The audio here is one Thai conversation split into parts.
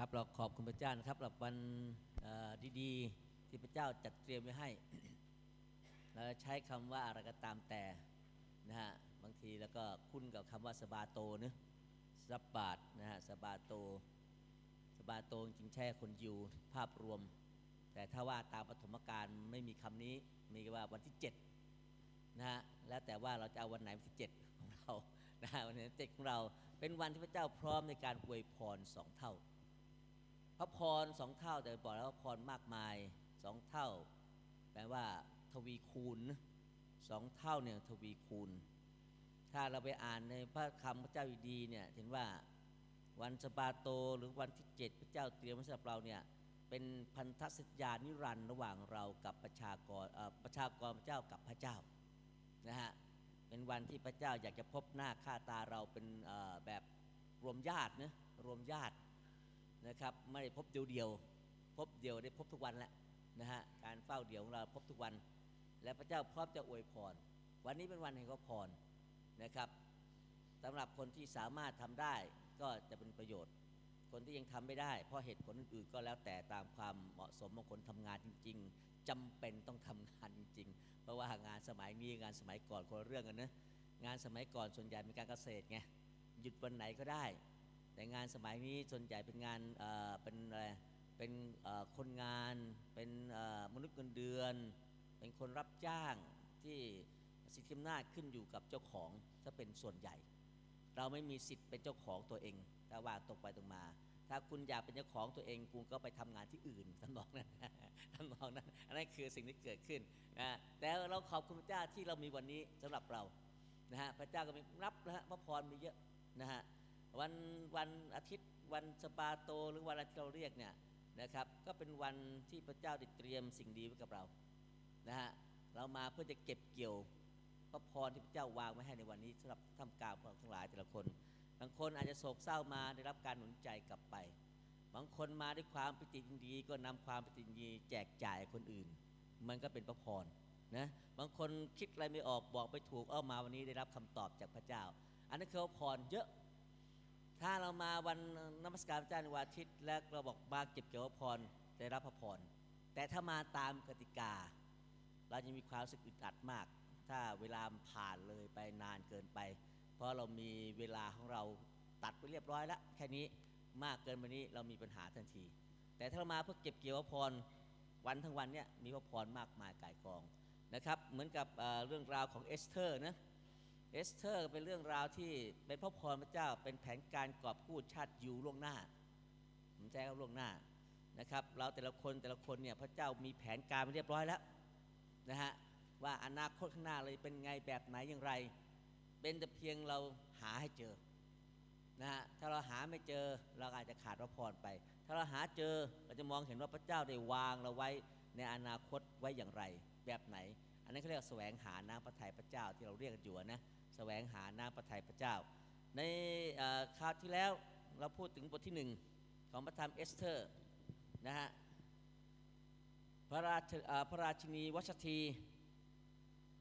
ครับเราขอบคุณพระเจ้านะครับสำหรับวันดีๆ ที่พระเจ้าจัดเตรียมไว้ให้เราใช้คำว่าอะไรก็ตามแต่นะฮะบางทีแล้วก็คุ้นกับคำว่าสบาโตเนะสับาทนะฮะสบาโตสบาโตจริงแช่คนยิวภาพรวม แต่ถ้าว่าตามปฐมกาลไม่มีคำนี้มีว่าวันที่7นะฮะแล้วแต่ว่าเราจะเอาวันไหนวันที่ 7 ของเรานะฮะวันที่เจ็ดของเราเป็นวันที่พระเจ้าพร้อมในการอวยพรสองเท่า พระพรสองเท่าแต่บอกแล้วว่าพรมากมายสองเท่า แปลว่า ทวีคูณสองเท่าเนี่ยทวีคูณ ถ้าเราไปอ่านในพระคำพระเจ้าอยู่ดีเนี่ยเห็นว่าวันสบาโตหรือวันที่เจ็ดพระเจ้าเตรียมไว้สำหรับเราเนี่ยเป็นพันธสัญญานิรันดร์ระหว่างเรากับประชากรประชากรพระเจ้ากับพระเจ้านะฮะเป็นวันที่พระเจ้าอยากจะพบหน้าค่าตาเราเป็นแบบรวมญาตินะรวมญาติ นะครับไม่ได้พบเดียวเดียวๆพบเดียวได้พบทุกวันแหละนะฮะการเฝ้าเดียวของเราพบทุกวัน และพระเจ้าพร้อมจะอวยพร วันนี้เป็นวันแห่งพระพรนะครับสำหรับคนที่สามารถทำได้ก็จะเป็นประโยชน์ คนที่ยังทำไม่ได้ เพราะเหตุผลอื่นๆก็แล้วแต่ตามความเหมาะสมของคนทำงานจริง ๆจำเป็นต้องทำงานจริง เพราะว่างานสมัยนี้งานสมัยก่อนคนละเรื่องกันนะงานสมัยก่อนส่วนใหญ่เป็นการเกษตรไงหยุดวันไหนก็ได้ แต่งานสมัยนี้ส่วนใหญ่เป็นงานเป็นอะไรเป็นคนงานเป็นมนุษย์เงินเดือน เป็นคนรับจ้างที่สิทธิอำนาจขึ้นอยู่กับเจ้าของจะเป็นส่วนใหญ่ เราไม่มีสิทธิ์เป็นเจ้าของตัวเองถ้าว่าตรงไปตรงมา ถ้าคุณอยากเป็นเจ้าของตัวเองคุณก็ไปทำงานที่อื่นท่านบอกนะท่านบอกนั้นอันนั้นคือสิ่งที่เกิดขึ้นนะแต่เราขอบคุณพระเจ้าที่เรามีวันนี้สำหรับเรานะฮะพระเจ้าก็มีรับนะฮะพระพรมีเยอะนะฮะ วันวันอาทิตย์วันสปาโตหรือวันอะไรที่เราเรียกเนี่ยนะครับก็เป็นวันที่พระเจ้าได้เตรียมสิ่งดีไว้กับเรานะฮะเรามาเพื่อจะเก็บเกี่ยวพระพรที่พระเจ้าวางไว้ให้ในวันนี้สำหรับทำกลารของเราทั้งหลายแต่ละคน บางคนอาจจะโศกเศร้ามาได้รับการหนุนใจกลับไป บางคนมาด้วยความปิติยินดีก็นำความปิติยินดีแจกจ่ายคนอื่น มันก็เป็นพระพรนะบางคนคิดอะไรไม่ออกบอกไปถูกเอ้ามาวันนี้ได้รับคำตอบจากพระเจ้า อันนั้นคือพระพรเยอะ ถ้าเรามาวันนมัสการพระเจ้าในวันอาทิตย์ แล้วเราบอกมาเก็บเกี่ยวพระพรได้รับพระพรแต่ถ้ามาตามกติกา เราจะมีความรู้สึกอึดอัดมาก ถ้าเวลาผ่านเลยไปนานเกินไป เพราะเรามีเวลาของเราตัดไปเรียบร้อยแล้วแค่นี้มากเกินไปนี้เรามีปัญหาทันที แต่ถ้าเรามาเพื่อเก็บเกี่ยวพระพรวันทั้งวันเนี่ยมีพระพรมากมายกายกองนะครับ เหมือนกับเอ่อเรื่องราวของเอสเธอร์นะ เอสเธอร์เป็นเรื่องราวที่เป็นพระพรพระเจ้าเป็นแผนการกอบกู้ชาติยูล่วงหน้าผมแจ้งล่วงหน้านะครับ เราแต่ละคนแต่ละคนเนี่ยพระเจ้ามีแผนการไว้เรียบร้อยแล้วนะฮะว่าอนาคตข้างหน้าเลยเป็นไงแบบไหนอย่างไร เป็นแต่เพียงเราหาให้เจอนะฮะถ้าเราหาไม่เจอเราอาจจะขาดพระพรไป ถ้าเราหาเจอเราจะมองเห็นว่าพระเจ้าได้วางเราไว้ในอนาคตไว้อย่างไร แบบไหน อันนั้นเขาเรียกแสวงหาน้ำพระทัยพระเจ้าที่เราเรียกกันอยู่นะ แสวงหาน้ำพระทัยพระเจ้า ในเอ่อคราวที่แล้วเราพูดถึงบทที่หนึ่งของพระธรรมเอสเธอร์นะฮะพระราชพระราชินีวัชที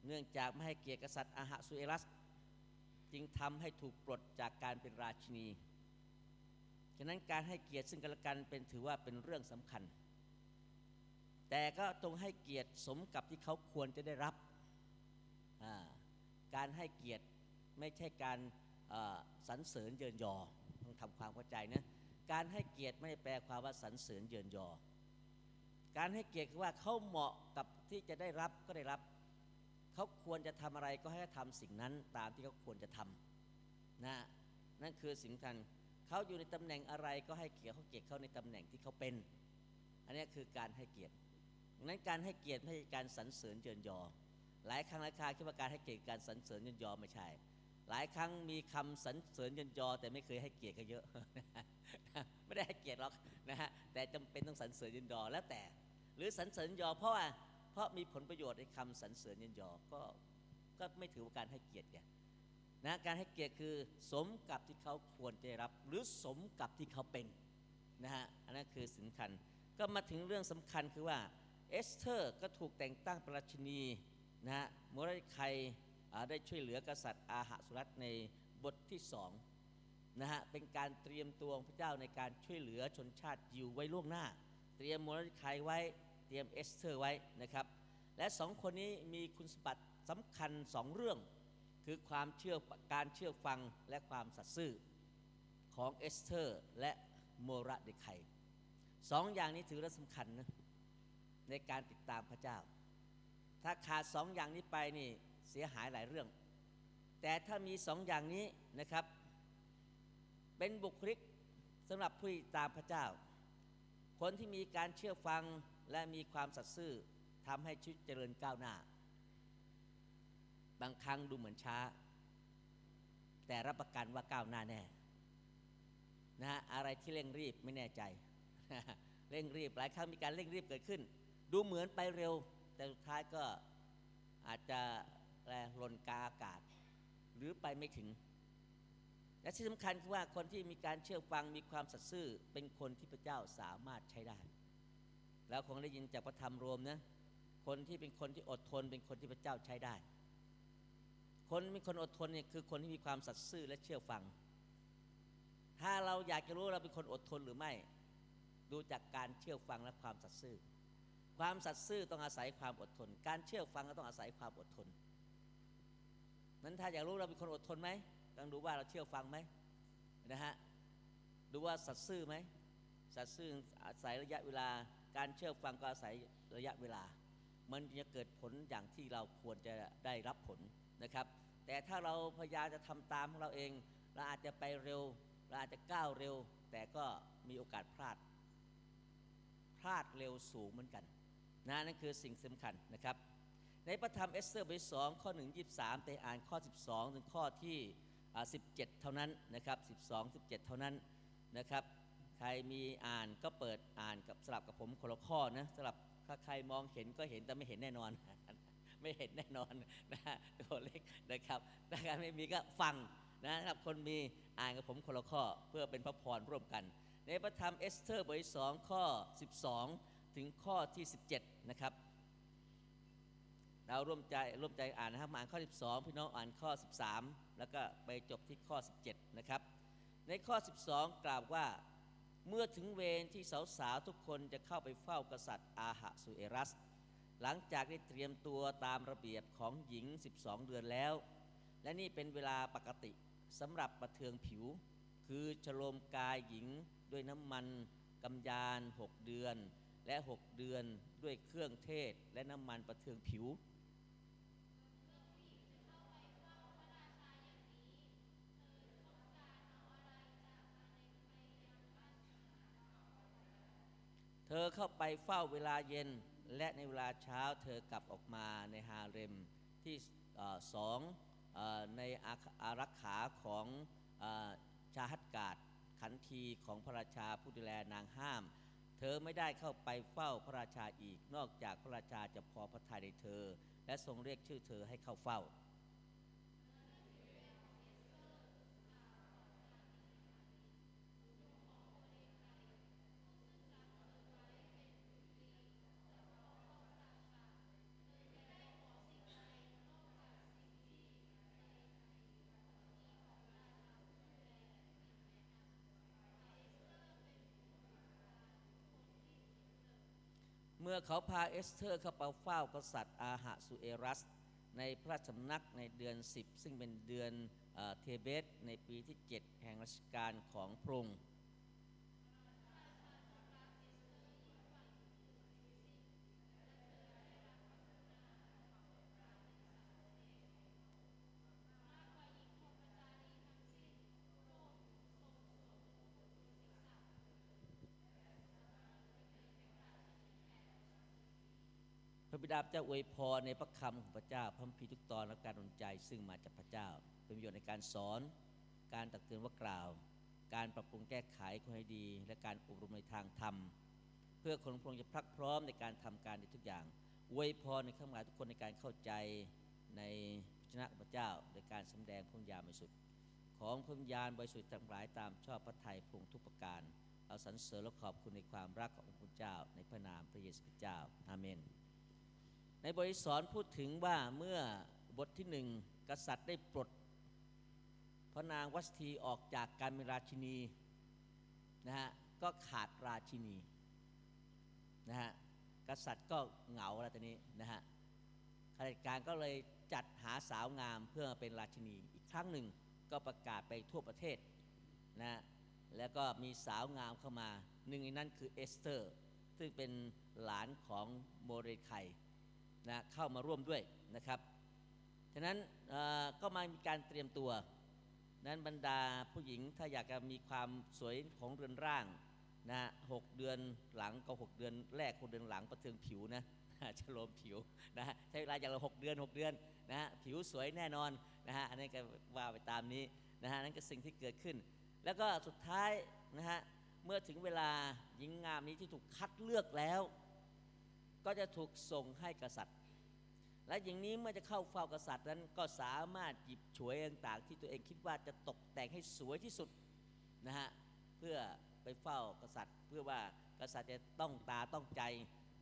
เนื่องจากไม่ให้เกียรติกษัตริย์อาหะสุเอรัส จึงทำให้ถูกปลดจากการเป็นราชินี ฉะนั้นการให้เกียรติซึ่งกันและกันเป็นถือว่าเป็นเรื่องสำคัญ แต่ก็ต้องให้เกียรติสมกับที่เขาควรจะได้รับ อ่า การให้เกียรติไม่ใช่การสรรเสริญเยินยอต้องทำความเข้าใจนะการให้เกียรติไม่ได้แปลความว่าสรรเสริญเยินยอ การให้เกียรติคือว่าเขาเหมาะกับที่จะได้รับก็ได้รับ เขาควรจะทำอะไรก็ให้เขาทำสิ่งนั้นตามที่เขาควรจะทำนะนั่นคือสิ่งสำคัญเขาอยู่ในตำแหน่งอะไรก็ให้เกียรติเขาเกียรติเขาในตำแหน่งที่เขาเป็น อันนี้คือการให้เกียรติดังนั้นการให้เกียรติไม่ใช่การสรรเสริญเยินยอ หลายครั้งหลายคราคิดว่าการให้เกียรติการสรรเสริญยินยอไม่ใช่ หลายครั้งมีคำสรรเสริญยินยอ แต่ไม่เคยให้เกียรติก็เยอะ ไม่ได้ให้เกียรติหรอกนะฮะแต่จำเป็นต้องสรรเสริญยินยอแล้วแต่ หรือสรรเสริญยอ เพราะว่าเพราะมีผลประโยชน์ในคำสรรเสริญยินยอก็ก็ไม่ถือว่าการให้เกียรติไงนะการให้เกียรติคือสมกับที่เขาควรจะรับ หรือสมกับที่เขาเป็นนะฮะอันนั้นคือสำคัญก็มาถึงเรื่องสำคัญคือว่าเอสเธอร์ก็ถูกแต่งตั้งปราชินี นะฮะโมรเดคัยได้ช่วยเหลือกษัตริย์อาหสุเอรัสในบทที่สองนะฮะเป็นการเตรียมตัวของพระเจ้าในการช่วยเหลือชนชาติยิวไว้ล่วงหน้า เตรียมโมรเดคัยไว้เตรียมเอสเธอร์ไว้นะครับและสองคนนี้มีคุณสมบัติสำคัญสองเรื่อง คือความเชื่อการเชื่อฟังและความสัตย์ซื่อของเอสเธอร์และโมรเดคัยสองอย่างนี้ถือว่าสำคัญนะในการติดตามพระเจ้า ถ้าขาดสองอย่างนี้ไปนี่เสียหายหลายเรื่อง แต่ถ้ามีสองอย่างนี้นะครับ เป็นบุคลิกสำหรับผู้ตามพระเจ้า คนที่มีการเชื่อฟังและมีความสัตย์ซื่อทำให้ชีวิตเจริญก้าวหน้า บางครั้งดูเหมือนช้า แต่รับประกันว่าก้าวหน้าแน่นะฮะอะไรที่เร่งรีบไม่แน่ใจ เร่งรีบหลายครั้งมีการเร่งรีบเกิดขึ้น ดูเหมือนไปเร็ว แต่สุดท้ายก็อาจจะแรงลนกาอากาศ หรือไปไม่ถึง และที่สำคัญคือว่าคนที่มีการเชื่อฟังมีความสัตย์ซื่อเป็นคนที่พระเจ้าสามารถใช้ได้ แล้วคงได้ยินจากพระธรรมรวมนะคนที่เป็นคนที่อดทน เป็นคนที่พระเจ้าใช้ได้ คนเป็นคนอดทนเนี่ยคือคนที่มีความสัตย์ซื่อและเชื่อฟัง ถ้าเราอยากจะรู้เราเป็นคนอดทนหรือไม่ ดูจากการเชื่อฟังและความสัตย์ซื่อ ความสัตย์ซื่อต้องอาศัยความอดทน การเชื่อฟังก็ต้องอาศัยความอดทนนั้นถ้าอยากรู้เราเป็นคนอดทนไหมต้องดูว่าเราเชื่อฟังไหมนะฮะดูว่าสัตย์ซื่อไหมสัตย์ซื่ออาศัยระยะเวลา การเชื่อฟังก็อาศัยระยะเวลา มันจะเกิดผลอย่างที่เราควรจะได้รับผลนะครับ แต่ถ้าเราพยายามจะทำตามของเราเองเราอาจจะไปเร็วเราอาจจะก้าวเร็ว แต่ก็มีโอกาสพลาด พลาดเร็วสูงเหมือนกัน นะนั่นคือสิ่งสำคัญนะครับ ในพระธรรมเอสเธอร์บทสองข้อ1 23แต่อ่านข้อ 12 ถึงข้อที่อ่า17 เท่านั้นนะครับ12 17 เท่านั้นนะครับ ใครมีอ่านก็เปิดอ่านกับสลับกับผมคนละข้อนะสลับถ้าใครมองเห็นก็เห็นแต่ไม่เห็นแน่นอน ไม่เห็นแน่นอนนะตัวเล็กนะครับถ้าใครไม่มีก็ฟังนะครับคนมีอ่านกับผมคนละข้อเพื่อเป็นพระพรร่วมกัน ในพระธรรมเอสเธอร์บทที่สองข้อ 12 ถึงข้อที่ 17 นะครับ เราร่วมใจร่วมใจอ่านนะครับมาอ่านข้อ 12 พี่น้องอ่านข้อ 13 แล้วก็ไปจบที่ข้อ 17 นะครับ ในข้อ 12 กล่าวว่าเมื่อถึงเวรที่สาวๆทุกคนจะเข้าไปเฝ้ากษัตริย์อาหะสุเอรัส หลังจากได้เตรียมตัวตามระเบียบของหญิง 12 เดือนแล้ว และนี่เป็นเวลาปกติสำหรับประเทืองผิว คือฉโลมกายหญิงด้วยน้ำมันกำยาน 6 เดือน และ 6 เดือนด้วยเครื่องเทศและน้ำมันประเทืองผิว เธอเข้าไปเฝ้าเวลาเย็นและในเวลาเช้าเธอกลับออกมาในฮาเร็มที่สองในอารักขาของอชาฮัดกาดขันทีของพระราชาผู้ดูแลนางห้าม เธอไม่ได้เข้าไปเฝ้าพระราชาอีก นอกจากพระราชาจะพอพระทัยในเธอ และทรงเรียกชื่อเธอให้เข้าเฝ้า เมื่อเขาพาเอสเธอร์เข้าไปเฝ้ากษัตริย์อาหะสุเอรัส ในพระราชสำนักในเดือน 10 ซึ่งเป็นเดือนเทเบตในปีที่ 7 แห่งรัชกาลของพระองค์ ระบิดาเจ้าอวยพรในพระคำของพระเจ้าพระคัมภีทุกตอนและการดลใจซึ่งมาจากพระเจ้า เป็นประโยชน์ในการสอน การตักเตือนว่ากล่าว การปรับปรุงแก้ไขคนให้ดี และการอบรมในทางธรรม เพื่อคนพระองค์จะพรักพร้อมในการทำการในทุกอย่างอวยพรในข้างหมายทุกคนในการเข้าใจในพระชนะพระเจ้าในการสำแดงพระญาณบริสุทธิ์ของพระญาณบริสุทธิ์ทั้งหลายตามชอบพระทัยพระองค์ทุกประการเราสรรเสริญและขอบคุณในความรักของพระเจ้า ในพระนามพระเยซูคริสต์เจ้าอาเมน ในบทที่สอนพูดถึงว่าเมื่อบทที่หนึ่งกษัตริย์ได้ปลดพระนางวัสถีออกจากการเป็นราชินีนะฮะก็ขาดราชินีนะฮะกษัตริย์ก็เหงาแล้วตอนนี้นะฮะข้าราชการก็เลยจัดหาสาวงามเพื่อเป็นราชินีอีกครั้งหนึ่งก็ประกาศไปทั่วประเทศนะฮะแล้วก็มีสาวงามเข้ามาหนึ่งในนั้นคือเอสเธอร์ ซึ่งเป็นหลานของโมรเดคัย นะเข้ามาร่วมด้วยนะครับ ฉะนั้นก็มามีการเตรียมตัว นั้นบรรดาผู้หญิงถ้าอยากจะมีความสวยของเรือนร่างนะหกเดือนหลังก็หกเดือน แรกหกเดือนหลังประเทืองผิวนะชโลมผิวนะฮะใช้เวลาอย่างละหกเดือนหกเดือนนะฮะผิวสวยแน่นอนนะฮะอันนี้ก็ว่าไปตามนี้นะฮะนั่นก็สิ่งที่เกิดขึ้น แล้วก็สุดท้ายนะฮะเมื่อถึงเวลาหญิงงามนี้ที่ถูกคัดเลือกแล้ว ก็จะถูกส่งให้กษัตริย์ และอย่างนี้เมื่อจะเข้าเฝ้ากษัตริย์นั้นก็สามารถหยิบฉวยต่างๆ ที่ตัวเองคิดว่าจะตกแต่งให้สวยที่สุดนะฮะเพื่อไปเฝ้ากษัตริย์ เพื่อว่ากษัตริย์จะต้องตาต้องใจ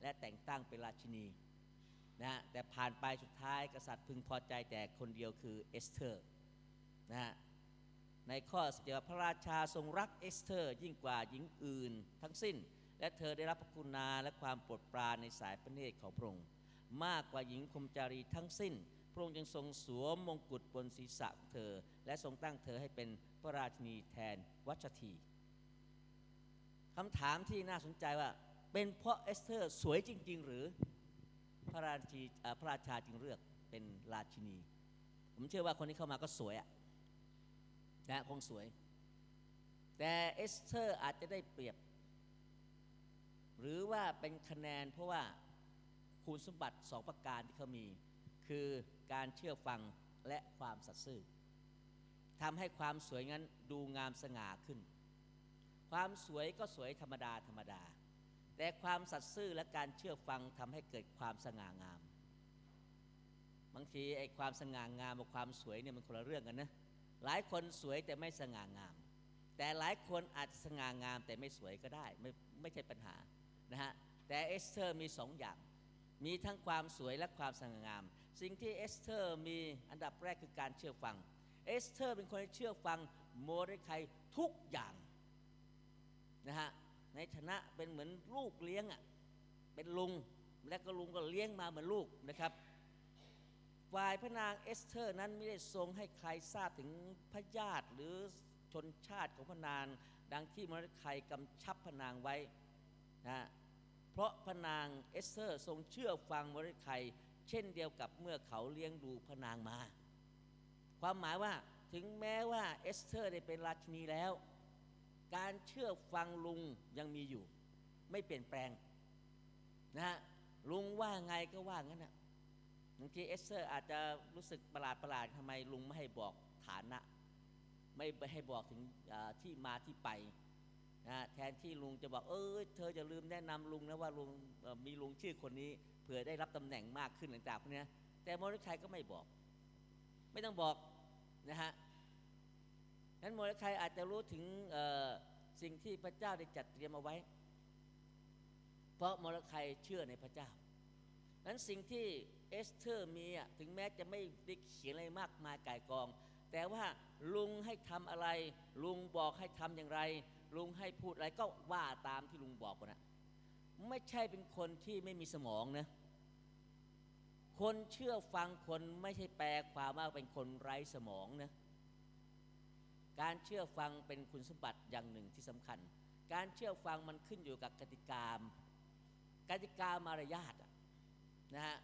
และแต่งตั้งเป็นราชินีนะฮะแต่ผ่านไปสุดท้ายกษัตริย์พึงพอใจแต่คนเดียวคือเอสเธอร์นะฮะในข้อเสิบพระราชาทรงรักเอสเธอร์ ยิ่งกว่าหญิงอื่นทั้งสิ้น และเธอได้รับพระกุณาและความโปรดปรานในสายพระเนตรของพระองค์มากกว่าหญิงพรหมจารีทั้งสิ้น พระองค์จึงทรงสวมมงกุฎบนศีรษะของเธอ และทรงตั้งเธอให้เป็นพระราชินีแทนวัชทีคำถามที่น่าสนใจว่าเป็นเพราะเอสเธอร์สวยจริง ๆ หรือพระราชีพระราชาจึงเลือกเป็นราชินี ผมเชื่อว่าคนที่เข้ามาก็สวยอะนะคงสวย แต่เอสเธอร์อาจจะได้เปรียบ หรือว่าเป็นคะแนนเพราะว่าคุณสมบัติสองประการที่เขามี คือการเชื่อฟังและความสัตย์ซื่อทำให้ความสวยงั้นดูงามสง่าขึ้น ความสวยก็สวยธรรมดาธรรมดา แต่ความสัตย์ซื่อและการเชื่อฟังทำให้เกิดความสง่างาม บางทีไอ้ความสง่างามกับความสวยเนี่ยมันคนละเรื่องกันนะหลายคนสวยแต่ไม่สง่างาม แต่หลายคนอาจสง่างามแต่ไม่สวยก็ได้ไม่ไม่ใช่ปัญหา นะฮะแต่เอสเธอร์มีสองอย่าง มีทั้งความสวยและความสง่างาม สิ่งที่เอสเธอร์มีอันดับแรกคือการเชื่อฟัง เอสเธอร์เป็นคนที่เชื่อฟังโมรเดคัยทุกอย่างนะฮะในฐานะเป็นเหมือนลูกเลี้ยงอะ่ะเป็นลุงและก็ลุงก็เลี้ยงมาเหมือนลูกนะครับฝ่ายพระนางเอสเธอร์นั้นไม่ได้ทรงให้ใครทราบถึงพระญาติหรือชนชาติของพระนางดังที่โมรเดคัยกำชับพระนางไว้นะ เพราะพระนางเอสเธอร์ทรงเชื่อฟังโมรเดคัยเช่นเดียวกับเมื่อเขาเลี้ยงดูพระนางมา ความหมายว่าถึงแม้ว่าเอสเธอร์ได้เป็นราชินีแล้ว การเชื่อฟังลุงยังมีอยู่ ไม่เปลี่ยนแปลงนะฮะลุงว่าไงก็ว่างั้นนะบางทีเอสเธอร์อาจจะรู้สึกประหลาดประหลาดทำไมลุงไม่ให้บอกฐานะ ไม่ให้บอกถึงที่มาที่ไป นะแทนที่ลุงจะบอกเออเธอจะลืมแนะนำลุงนะว่าลุงมีลุงชื่อคนนี้เผื่อได้รับตำแหน่งมากขึ้นหลังจากพวกนี้แต่โมรดกายก็ไม่บอก ไม่ต้องบอกนะฮะนั้นโมรดกายอาจจะรู้ถึงสิ่งที่พระเจ้าได้จัดเตรียมเอาไว้ เพราะโมรดกายเชื่อในพระเจ้านั้นสิ่งที่เอสเธอร์มีถึงแม้จะไม่ได้เขียนอะไรมากมายก่ายกอง แต่ว่าลุงให้ทำอะไร ลุงบอกให้ทำอย่างไร ลุงให้พูดอะไรก็ว่าตามที่ลุงบอกนะไม่ใช่เป็นคนที่ไม่มีสมองนะคนเชื่อฟังคนไม่ใช่แปลความว่าเป็นคนไร้สมองนะการเชื่อฟังเป็นคุณสมบัติอย่างหนึ่งที่สำคัญ การเชื่อฟังมันขึ้นอยู่กับกติกามกติกามารยาทนะฮะ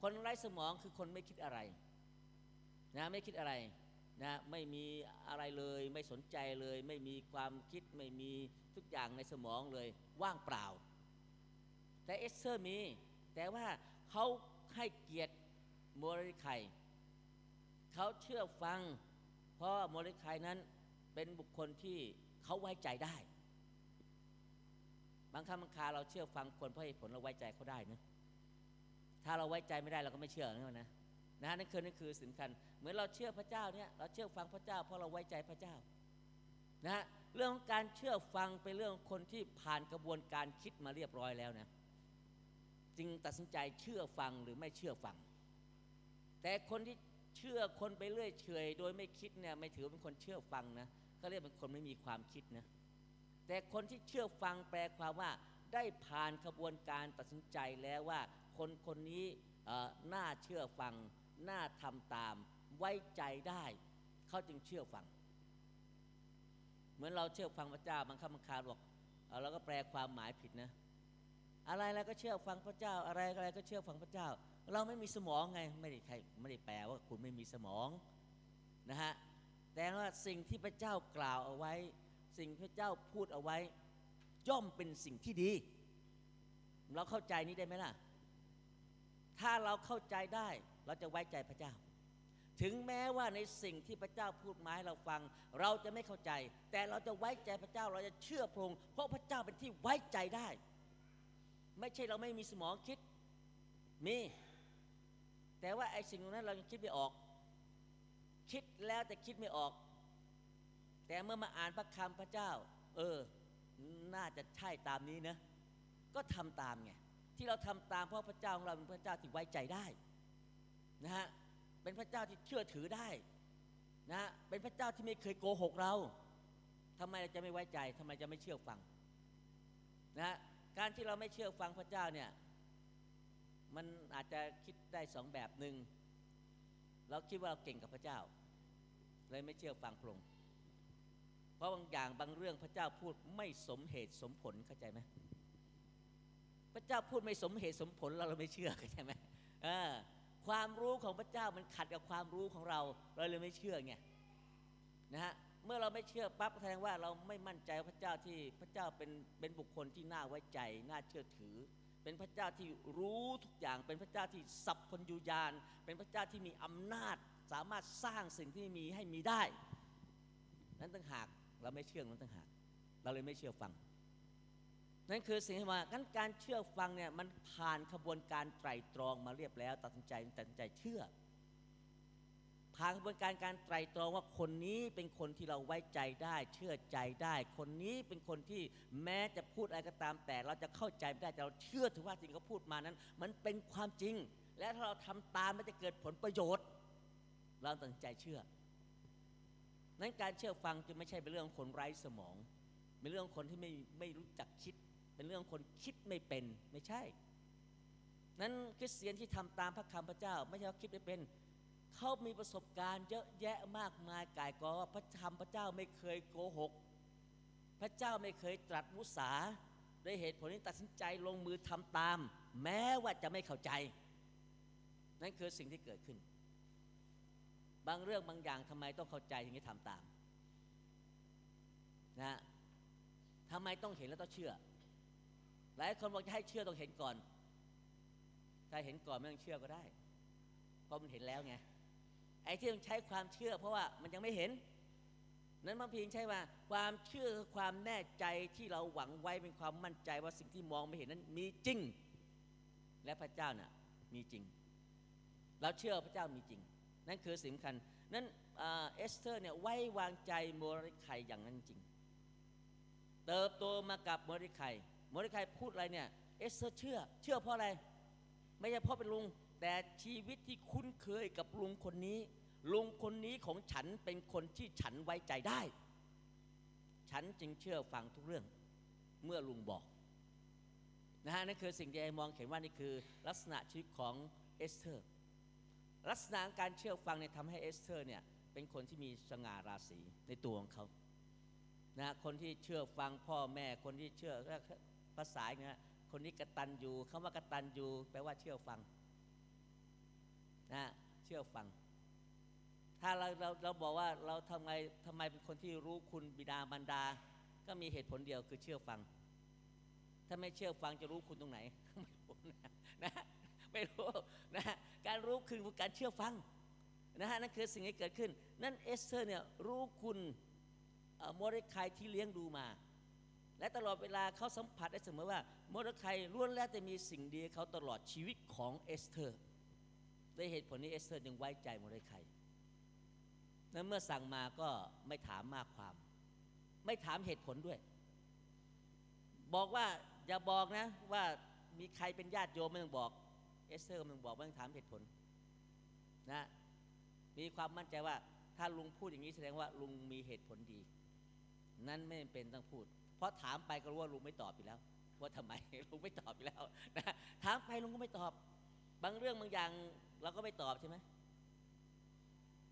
คนไร้สมองคือคนไม่คิดอะไรนะไม่คิดอะไร นะไม่มีอะไรเลยไม่สนใจเลย ไม่มีความคิดไม่มีทุกอย่างในสมองเลย ว่างเปล่า แต่เอสเซอร์มี แต่ว่าเขาให้เกียรติโมริไคเขาเชื่อฟัง เพราะโมริไคนั้นเป็นบุคคลที่เขาไว้ใจได้ บางครั้งบางคราเราเชื่อฟังคนเพราะเหตุผลเราไว้ใจเขาได้นะถ้าเราไว้ใจไม่ได้เราก็ไม่เชื่อนะนะ นะนั่นคือนั่นคือสำคัญ เหมือนเราเชื่อพระเจ้าเนี่ยเราเชื่อฟังพระเจ้า เพราะเราไว้ใจพระเจ้านะเรื่องของการเชื่อฟังเป็นเรื่องคนที่ผ่านกระบวนการคิดมาเรียบร้อยแล้วนะจึงตัดสินใจเชื่อฟังหรือไม่เชื่อฟัง แต่คนที่เชื่อคนไปเรื่อยเฉยโดยไม่คิดเนี่ยไม่ถือเป็นคนเชื่อฟังนะก็เรียกเป็นคนไม่มีความคิดนะแต่คนที่เชื่อฟังแปลความว่าได้ผ่านขบวนการตัดสินใจแล้วว่า คนคนนี้น่าเชื่อฟัง น่าทำตามไว้ใจได้ เขาจึงเชื่อฟัง เหมือนเราเชื่อฟังพระเจ้าบางคำบางคาบอกเอ่อเราก็แปลความหมายผิดนะ อะไรอะไรก็เชื่อฟังพระเจ้า อะไรอะไรก็เชื่อฟังพระเจ้า เราไม่มีสมองไงไม่ได้ใครไม่ได้แปลว่าคุณไม่มีสมองนะฮะแต่ว่าสิ่งที่พระเจ้ากล่าวเอาไว้ สิ่งพระเจ้าพูดเอาไว้ ย่อมเป็นสิ่งที่ดี เราเข้าใจนี้ได้ไหมล่ะ ถ้าเราเข้าใจได้เราจะไว้ใจพระเจ้า ถึงแม้ว่าในสิ่งที่พระเจ้าพูดมาให้เราฟัง เราจะไม่เข้าใจ แต่เราจะไว้ใจพระเจ้าเราจะเชื่อพระองค์เพราะพระเจ้าเป็นที่ไว้ใจได้ ไม่ใช่เราไม่มีสมองคิดมี แต่ว่าไอ้สิ่งนั้นเรายังคิดไม่ออก คิดแล้วแต่คิดไม่ออก แต่เมื่อมาอ่านพระคำพระเจ้า เออ น่าจะใช่ตามนี้นะ ก็ทำตามไง ที่เราทำตามเพราะพระเจ้าของเราเป็นพระเจ้าที่ไว้ใจได้นะฮะเป็นพระเจ้าที่เชื่อถือได้นะฮะเป็นพระเจ้าที่ไม่เคยโกหกเราทำไมเราจะไม่ไว้ใจทำไมจะไม่เชื่อฟังนะการที่เราไม่เชื่อฟังพระเจ้าเนี่ยมันอาจจะคิดได้สองแบบหนึ่งเราคิดว่าเราเก่งกับพระเจ้า เลยไม่เชื่อฟังพระองค์เพราะบางอย่างบางเรื่องพระเจ้าพูดไม่สมเหตุสมผลเข้าใจไหม ระเจ้าพูดไม่สมเหตุสมผลเราเราไม่เชื่อเข้าใจไหมความรู้ของพระเจ้ามันขัดกับความรู้ของเราเราเลยไม่เชื่อไงนะฮะเมื่อเราไม่เชื่อปั๊บแสดงว่าเราไม่มั่นใจพระเจ้าที่พระเจ้าเป็นเป็นบุคคลที่น่าไว้ใจน่าเชื่อถือ เป็นพระเจ้าที่รู้ทุกอย่างเป็นพระเจ้าที่สัพพัญญูญาณเป็นพระเจ้าที่มีอำนาจสามารถสร้างสิ่งที่ไม่มีให้มีได้ นั้นต่างหากเราไม่เชื่อนั้นต่างหาก เราเลยไม่เชื่อฟัง นั่นคือสิ่งที่ว่างั้นการเชื่อฟังเนี่ยมันผ่านขบวนการไตรตรองมาเรียบแล้ว ตัดสินใจตัดสินใจเชื่อ ผ่านกระบวนการการไตรตรองว่าคนนี้เป็นคนที่เราไว้ใจได้ เชื่อใจได้ คนนี้เป็นคนที่แม้จะพูดอะไรก็ตามแต่ เราจะเข้าใจไม่ได้แต่เราเชื่อถือว่าสิ่งเขาพูดมานั้น มันเป็นความจริง และถ้าเราทำตามมันจะเกิดผลประโยชน์ เราตัดสินใจเชื่อ นั้นการเชื่อฟังจึงไม่ใช่เป็นเรื่องคนไร้สมองเป็นเรื่องคนที่ไม่ไม่รู้จักคิด เป็นเรื่องคนคิดไม่เป็นไม่ใช่ นั้นคริสเตียนที่ทำตามพระคำพระเจ้า ไม่ใช่ว่าคิดไม่เป็นเขามีประสบการณ์เยอะแยะมากมายกายกอว่าพระธรรมพระเจ้าไม่เคยโกหก พระเจ้าไม่เคยตรัสมุสาด้วยเหตุผลนี้ตัดสินใจลงมือทำตาม แม้ว่าจะไม่เข้าใจ นั่นคือสิ่งที่เกิดขึ้น บางเรื่องบางอย่างทำไมต้องเข้าใจถึงจะทำตามนะทำไมต้องเห็นแล้วต้องเชื่อ หลายคนบอกจะให้เชื่อต้องเห็นก่อน ถ้าเห็นก่อนไม่ต้องเชื่อก็ได้ เพราะมันเห็นแล้วไง ไอ้ที่ต้องใช้ความเชื่อ เพราะว่ามันยังไม่เห็น นั้นมาเพียงใช่ว่า ความเชื่อคือความแน่ใจที่เราหวังไว้เป็นความมั่นใจว่าสิ่งที่มองไม่เห็นนั้นมีจริง และพระเจ้าน่ะมีจริง เราเชื่อพระเจ้ามีจริง นั่นคือสิ่งสำคัญ นั้นเอสเธอร์เนี่ยไว้วางใจโมรเดคัยอย่างนั้นจริง เติบโตมากับโมรเดคัย โมรเดคัยพูดอะไรเนี่ยเอสเธอร์เชื่อ เชื่อเพราะอะไร ไม่ใช่เพราะเป็นลุง แต่ชีวิตที่คุ้นเคยกับลุงคนนี้ ลุงคนนี้ของฉันเป็นคนที่ฉันไว้ใจได้ ฉันจึงเชื่อฟังทุกเรื่อง เมื่อลุงบอกนะฮะนั่นคือสิ่งที่ไอ้มองเห็นว่านี่คือ ลักษณะชีวิตของเอสเธอร์ ลักษณะการเชื่อฟังเนี่ยทำให้เอสเธอร์เนี่ยเป็นคนที่มีสง่าราศีในตัวของเขานะคนที่เชื่อฟังพ่อแม่คนที่เชื่อ ภาษาเนี่ยคนนี้กระตันยูคำว่ากระตันยูแปลว่าเชื่อฟังนะเชื่อฟัง ถ้าเราเราเราบอกว่าเราทำไงทำไมเป็นคนที่รู้คุณบิดามารดา ก็มีเหตุผลเดียวคือเชื่อฟัง ถ้าไม่เชื่อฟังจะรู้คุณตรงไหนไม่รู้นะนะไม่รู้นะการรู้คือการเชื่อฟังนะฮะนั่นคือสิ่งที่เกิดขึ้น นั่นเอสเธอร์เนี่ยรู้คุณโมเดคายที่เลี้ยงดูมา และตลอดเวลาเขาสัมผัสได้เสมอว่าโมเดคายล้วนแล้วแต่มีสิ่งดีเขาตลอดชีวิตของเอสเธอร์ด้วยเหตุผลนี้เอสเธอร์จึงไว้ใจโมเดคายนั้นเมื่อสั่งมาก็ไม่ถามมากความ ไม่ถามเหตุผลด้วย บอกว่าอย่าบอกนะว่ามีใครเป็นญาติโยมไม่ต้องบอกเอสเธอร์ไม่ต้องบอกไม่ต้องถามเหตุผลนะมีความมั่นใจว่าถ้าลุงพูดอย่างนี้แสดงว่าลุงมีเหตุผลดี นั้นไม่เป็นต้องพูด เพราะถามไปก็รู้ว่าลุงไม่ตอบอยู่แล้ว ว่าทำไมลุงไม่ตอบอยู่แล้วนะถามไปลุงก็ไม่ตอบ บางเรื่องบางอย่างเราก็ไม่ตอบใช่ไหม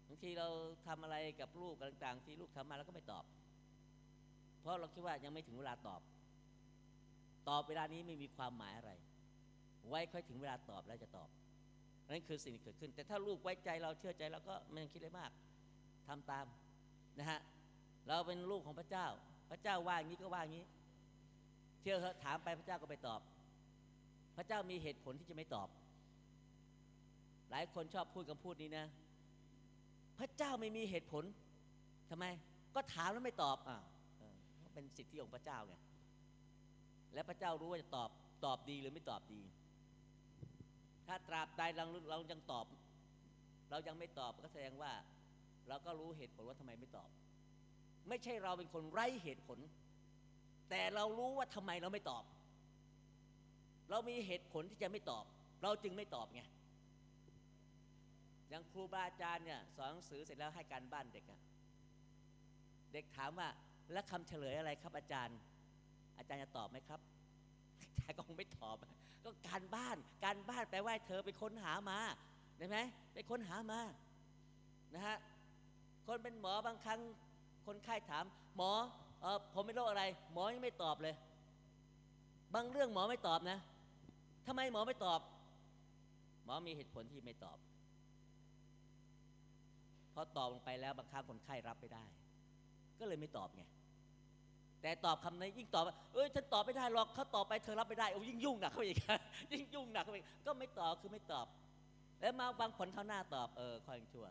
บางทีเราทำอะไรกับลูกต่างๆ ที่ลูกทำมาเราก็ไม่ตอบ เพราะเราคิดว่ายังไม่ถึงเวลาตอบ ตอบเวลานี้ไม่มีความหมายอะไร ไว้ค่อยถึงเวลาตอบแล้วจะตอบนั่นคือสิ่งที่เกิดขึ้น แต่ถ้าลูกไว้ใจเราเชื่อใจเราก็ไม่ต้องคิดอะไรมากทำตามนะฮะเราเป็นลูกของพระเจ้า พระเจ้าว่าอย่างนี้ก็ว่าอย่างนี้ เชื่อเถอะถามไปพระเจ้าก็ไปตอบ พระเจ้ามีเหตุผลที่จะไม่ตอบ หลายคนชอบพูดคำพูดนี้นะ พระเจ้าไม่มีเหตุผลทำไม ก็ถามแล้วไม่ตอบอ่าเป็นสิทธิของพระเจ้าไงและพระเจ้ารู้ว่าจะตอบตอบดีหรือไม่ตอบดี ถ้าตราบใดเราเรายังตอบ เรายังไม่ตอบก็แสดงว่า เราก็รู้เหตุผลว่าทำไมไม่ตอบ ไม่ใช่เราเป็นคนไร้เหตุผล แต่เรารู้ว่าทำไมเราไม่ตอบ เรามีเหตุผลที่จะไม่ตอบ เราจึงไม่ตอบไงอย่างครูบาอาจารย์เนี่ยสอนหนังสือเสร็จแล้วให้การบ้านเด็กอะเด็กถามว่าแล้วคำเฉลยอะไรครับอาจารย์ อาจารย์จะตอบไหมครับอาจารย์ก็คงไม่ตอบ ก็การบ้าน การบ้านแปลว่าเธอไปค้นหามาได้ไหมไปค้นหามานะฮะคนเป็นหมอบางครั้ง คนไข้ถาม หมอเออผมเป็นโรคอะไร หมอยังไม่ตอบเลย บางเรื่องหมอไม่ตอบนะทำไมหมอไม่ตอบ หมอมีเหตุผลที่ไม่ตอบพอตอบลงไปแล้วบางครั้งคนไข้รับไม่ได้ ก็เลยไม่ตอบไงแต่ตอบคำนี้ยิ่งตอบเอ้ยฉันตอบไม่ได้หรอกเขาตอบไปเธอรับไม่ได้โอ้ยิ่งยุ่งหนักเข้าไปอีกยิ่งยุ่งหนักเข้าไปก็ไม่ตอบคือไม่ตอบ แล้วมาบางคนเขาหน้าตอบเออคอยชั่ว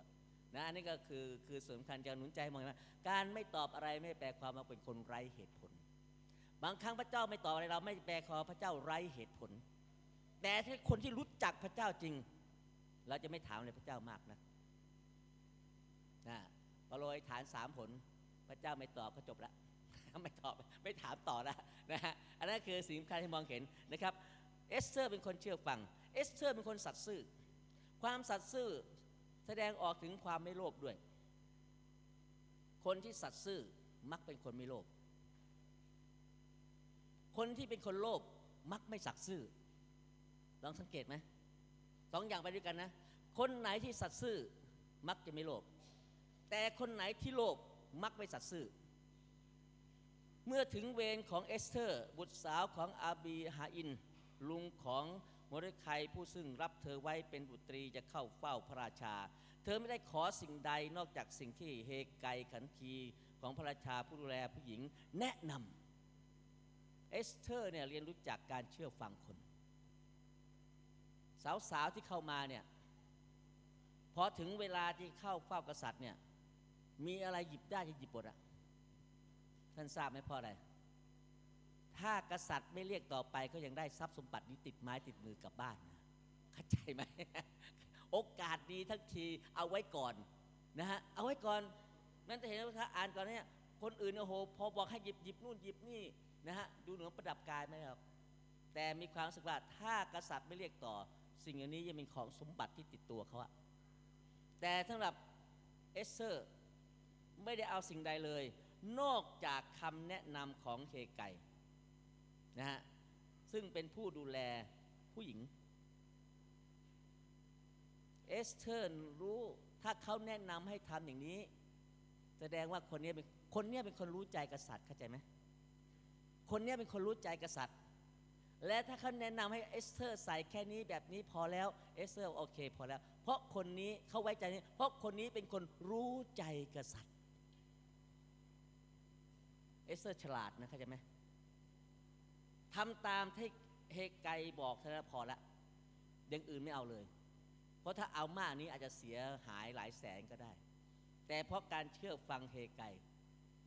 นะอันนี้ก็คือคือสำคัญจะหนุนใจมองว่าการไม่ตอบอะไรไม่แปลความว่าเป็นคนไร้เหตุผล บางครั้งพระเจ้าไม่ตอบอะไรเราไม่แปลความพระเจ้าไร้เหตุผล แต่ถ้าคนที่รู้จักพระเจ้าจริง เราจะไม่ถามเลยพระเจ้ามากนะนะพอโรยฐานสามผล พระเจ้าไม่ตอบก็จบแล้วไม่ตอบไม่ถามต่อแล้วนะฮะอันนั้นคือสิ่งสำคัญที่มองเห็นนะครับเอสเธอร์เป็นคนเชื่อฟังเอสเธอร์เป็นคนสัตย์ซื่อ ความสัตย์ซื่อ แสดงออกถึงความไม่โลภด้วย คนที่สัตย์ซื่อมักเป็นคนไม่โลภ คนที่เป็นคนโลภมักไม่สัตย์ซื่อ ลองสังเกตไหมสองอย่างไปด้วยกันนะ คนไหนที่สัตย์ซื่อมักจะไม่โลภ แต่คนไหนที่โลภมักไม่สัตย์ซื่อ เมื่อถึงเวรของเอสเธอร์ บุตรสาวของอาบีฮาอิน ลุงของ โมเดคายผู้ซึ่งรับเธอไว้เป็นบุตรีจะเข้าเฝ้าพระราชา เธอไม่ได้ขอสิ่งใดนอกจากสิ่งที่เฮไกขันทีของพระราชาผู้ดูแลผู้หญิงแนะนำเอสเธอร์เนี่ยเรียนรู้จักการเชื่อฟังคน สาวๆที่เข้ามาเนี่ยพอถึงเวลาที่เข้าเฝ้ากษัตริย์เนี่ยมีอะไรหยิบได้จะหยิบหมดอะท่านทราบไหมเพราะอะไร ถ้ากษัตริย์ไม่เรียกต่อไปก็ยังได้ทรัพย์สมบัตินี้ติดไม้ติดมือกลับบ้านนะเข้าใจไหม โอกาสดีทั้งทีเอาไว้ก่อนนะฮะเอาไว้ก่อนนั่นจะเห็นว่าถ้าอ่านก่อนเนี่ยคนอื่นโอ้โหพอบอกให้หยิบหยิบนู่นหยิบนี่นะฮะดูเหนือประดับกายไหมครับแต่มีความรู้สึกว่าถ้ากษัตริย์ไม่เรียกต่อ สิ่งอันนี้ยังเป็นของสมบัติที่ติดตัวเขาอะแต่สำหรับเอสเธอร์ไม่ได้เอาสิ่งใดเลย นอกจากคำแนะนำของเฮไก นะฮะซึ่งเป็นผู้ดูแลผู้หญิง เอสเธอร์รู้ถ้าเขาแนะนำให้ทำอย่างนี้ แสดงว่าคนนี้เป็นคนนี้เป็นคนรู้ใจกษัตริย์เข้าใจไหมคนนี้เป็นคนรู้ใจกษัตริย์ และถ้าเขาแนะนำให้เอสเธอร์ใส่แค่นี้แบบนี้พอแล้วเอสเธอร์โอเคพอแล้ว เพราะคนนี้เขาไว้ใจนี้เพราะคนนี้เป็นคนรู้ใจกษัตริย์เอสเธอร์ฉลาดนะเข้าใจไหม ทำตามที่เฮไกบอกเท่านั้นพอละอย่างอื่นไม่เอาเลย เพราะถ้าเอามากนี้อาจจะเสียหายหลายแสนก็ได้ แต่เพราะการเชื่อฟังเฮไก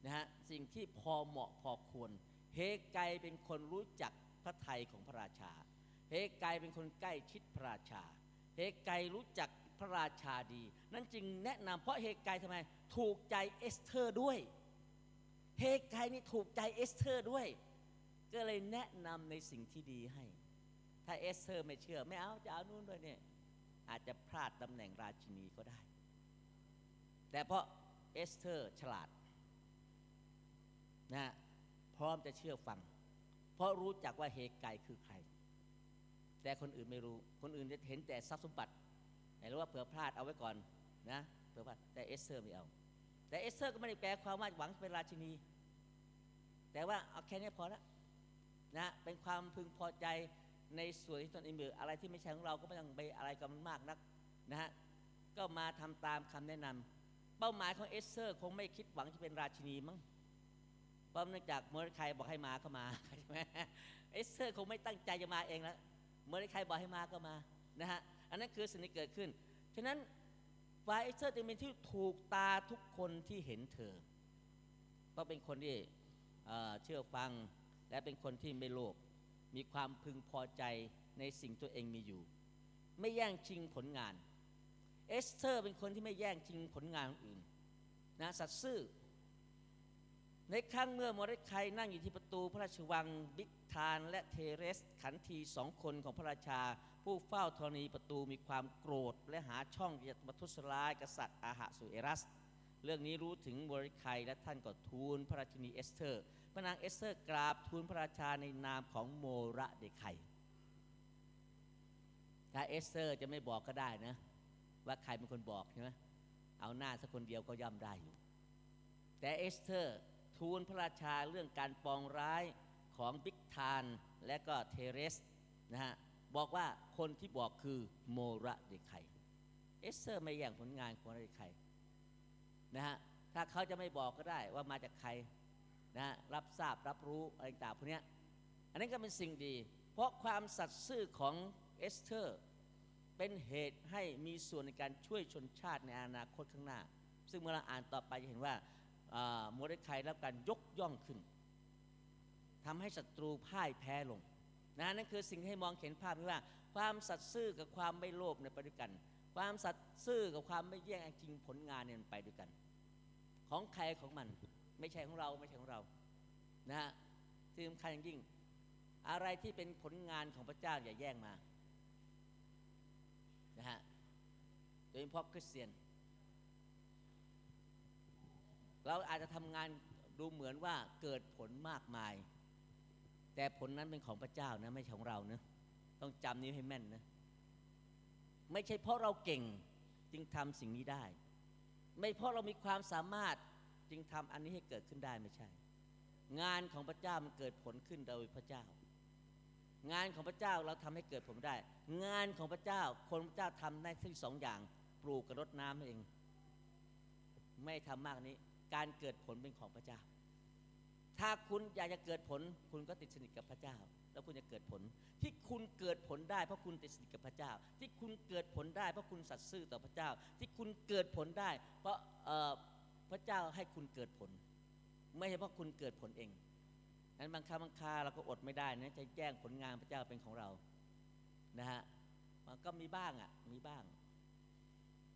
นะฮะสิ่งที่พอเหมาะพอควรเฮไกเป็นคนรู้จักพระทัยของพระราชา เฮไกเป็นคนใกล้ชิดพระราชา เฮไกรู้จักพระราชาดี นั่นจึงแนะนำเพราะเฮไกทำไม ถูกใจเอสเธอร์ด้วย เฮไกนี่ถูกใจเอสเธอร์ด้วย ก็เลยแนะนำในสิ่งที่ดีให้ ถ้าเอสเธอร์ไม่เชื่อ ไม่เอาจะเอานู่นด้วยเนี่ยอาจจะพลาดตำแหน่งราชินีก็ได้ แต่เพราะเอสเธอร์ฉลาดนะพร้อมจะเชื่อฟัง เพราะรู้จักว่าเฮไกคือใคร แต่คนอื่นไม่รู้ คนอื่นจะเห็นแต่ทรัพย์สมบัติแต่รู้ว่าเผื่อพลาดเอาไว้ก่อนนะเผื่อพลาดแต่เอสเธอร์ไม่เอา แต่เอสเธอร์ก็ไม่ได้แปลความว่าหวังเป็นราชินี แต่ว่าเอาแค่นี้พอละ นะเป็นความพึงพอใจในส่วนที่ตนเองมีอะไรที่ไม่ใช่ของเราก็ไม่ต้องไปอะไรกับมันมากนักนะฮะก็มาทำตามคำแนะนำเป้าหมายของเอสเธอร์ คงไม่คิดหวังจะเป็นราชินีมั้งเพราะเนื่องจากโมรเดคัยบอกให้มาก็มาใช่ไหมเอสเธอร์คงไม่ตั้งใจจะมาเองแล้วโมรเดคัยบอกให้มาก็มานะฮะอันนั้นคือสิ่งที่เกิดขึ้นฉะนั้นฝ่ายเอสเธอร์จึงเป็นที่ถูกตาทุกคนที่เห็นเธอเพราะเป็นคนที่เชื่อฟัง และเป็นคนที่ไม่โลภมีความพึงพอใจในสิ่งตัวเองมีอยู่ ไม่แย่งชิงผลงาน เอสเธอร์เป็นคนที่ไม่แย่งชิงผลงานคนอื่นนะสัตย์ซื่อ ในครั้งเมื่อโมรเดคัยนั่งอยู่ที่ประตูพระราชวังบิกทานและเทเรชขันทีสองคนของพระราชา ผู้เฝ้าธรณีประตูมีความโกรธ และหาช่องจะประทุษร้ายกษัตริย์อาหสุเอรัส เรื่องนี้รู้ถึงโมรเดคัยและท่านก็ทูลพระราชินีเอสเธอร์ พระนางเอสเธอร์กราบทูลพระราชาในนามของโมรเดคัยถ้าเอสเธอร์จะไม่บอกก็ได้นะ ว่าใครเป็นคนบอกใช่ไหมเอาหน้าสักคนเดียวก็ย่อมได้อยู่ แต่เอสเธอร์ทูลพระราชาเรื่องการปองร้ายของบิกทานและก็เทเรชนะฮะบอกว่าคนที่บอกคือโมรเดคัยเอสเธอร์ไม่แย่งผลงานของโมรเดคัยนะฮะถ้าเขาจะไม่บอกก็ได้ว่ามาจากใคร นะฮะรับทราบรับรู้อะไรต่างพวกนี้อันนั้นก็เป็นสิ่งดี เพราะความสัตย์ซื่อของเอสเธอร์ เป็นเหตุให้มีส่วนในการช่วยชนชาติในอนาคตข้างหน้า ซึ่งเมื่อเราอ่านต่อไปจะเห็นว่าโมเดคายรับการยกย่องขึ้นทำให้ศัตรูพ่ายแพ้ลงนะนั่นคือสิ่งที่ให้มองเห็นภาพที่ว่าความสัตย์ซื่อกับความไม่โลภเนี่ยไปด้วยกัน ความสัตย์ซื่อกับความไม่แย่งจริงผลงานเนี่ยมันไปด้วยกัน ของใครของมัน ไม่ใช่ของเราไม่ใช่ของเรานะฮะที่สำคัญยิ่ง อะไรที่เป็นผลงานของพระเจ้าอย่าแย่งมานะฮะโดยเฉพาะคริสเตียน เราอาจจะทำงานดูเหมือนว่าเกิดผลมากมาย แต่ผลนั้นเป็นของพระเจ้านะไม่ใช่ของเรานะต้องจำนี้ให้แม่นนะไม่ใช่เพราะเราเก่งจึงทำสิ่งนี้ได้ ไม่เพราะเรามีความสามารถ จึงทำอันนี้ให้เกิดขึ้นได้ไม่ใช่ งานของพระเจ้ามันเกิดผลขึ้นโดยพระเจ้า งานของพระเจ้าเราทำให้เกิดผลได้ งานของพระเจ้าคนพระเจ้าทำได้ทั้งสองอย่าง ปลูกกับรดน้ำเอง ไม่ทำมากนี้ การเกิดผลเป็นของพระเจ้า ถ้าคุณอยากจะเกิดผล คุณก็ติดสนิทกับพระเจ้าแล้วคุณจะเกิดผล ที่คุณเกิดผลได้เพราะคุณติดสนิทกับพระเจ้า ที่คุณเกิดผลได้เพราะคุณสัตย์ซื่อต่อพระเจ้า ที่คุณเกิดผลได้ เพราะ พระเจ้าให้คุณเกิดผล ไม่ใช่เพราะคุณเกิดผลเองนั้นบางครั้งบางคาเราก็อดไม่ได้นะจะแย่งผลงานพระเจ้าเป็นของเรานะฮะมันก็มีบ้างอะมีบ้าง